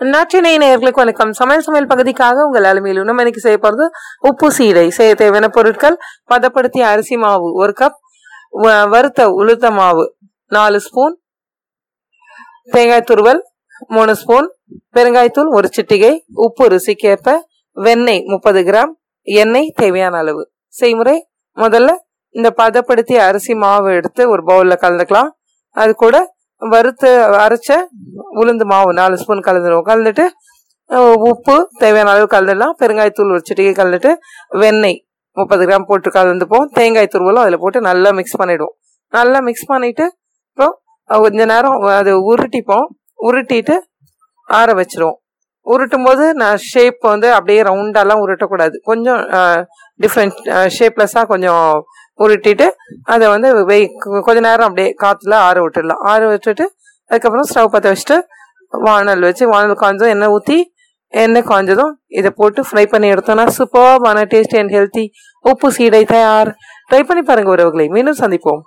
நாட்டினை நேர்களுக்கு வணக்கம். சமையல் சமையல் பகுதிக்காக உங்கள் அலுமையில் நம்ம இன்னைக்கு செய்ய போகிறது உப்பு சீடை. செய்ய தேவையான பொருட்கள் பதப்படுத்திய அரிசி மாவு ஒரு கப் வ- வறுத்த உளுத்த மாவு நாலு ஸ்பூன் தேங்காய் துருவல் மூணு ஸ்பூன் பெருங்காய்த்தூள் ஒரு சிட்டிகை உப்பு ருசிக்கேற்ப வெண்ணெய் முப்பது கிராம் எண்ணெய் தேவையான அளவு. செய்முறை முதல்ல இந்த பதப்படுத்திய அரிசி மாவு எடுத்து ஒரு பவுலில் கலந்துக்கலாம். அது கூட வறுத்து அரைச்ச உளுந்து மாவு நாலு ஸ்பூன் கலந்துருவோம். கலந்துட்டு உப்பு தேவையான அளவு கலந்துடலாம். பெருங்காயத்தூள் ஒரு சிட்டிகை கலந்துட்டு வெண்ணெய் முப்பது கிராம் போட்டு கலந்துப்போம். தேங்காய் துருவலும் அதில் போட்டு நல்லா மிக்ஸ் பண்ணிவிடுவோம் நல்லா மிக்ஸ் பண்ணிட்டு அப்புறம் கொஞ்ச நேரம் அது உருட்டிப்போம். உருட்டிட்டு ஆற வச்சிருவோம். உருட்டும் போது நான் ஷேப் வந்து அப்படியே ரவுண்டாலாம் உருட்டக்கூடாது. கொஞ்சம் டிஃப்ரெண்ட் ஷேப்லெஸ்ஸாக கொஞ்சம் உருட்டிட்டு அதை வந்து வெய் கொஞ்ச நேரம் அப்படியே காற்றுல ஆற விட்டுடலாம். ஆற விட்டுட்டு அதுக்கப்புறம் ஸ்டவ் பற்ற வச்சுட்டு வானல் வச்சு வானல் காய்ஞ்சதும் எண்ணெய் ஊற்றி எண்ணெய் காஞ்சதும் இதை போட்டு ஃப்ரை பண்ணி எடுத்தோம்னா சூப்பர்பான டேஸ்டி அண்ட் ஹெல்த்தி உப்பு சீடை தயார். ட்ரை பண்ணி பாருங்கள் உறவுகளை. மீண்டும் சந்திப்போம்.